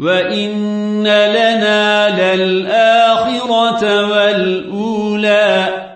وَإِنَّ لَنَا لَلْآخِرَةَ وَالْأُولَىٰ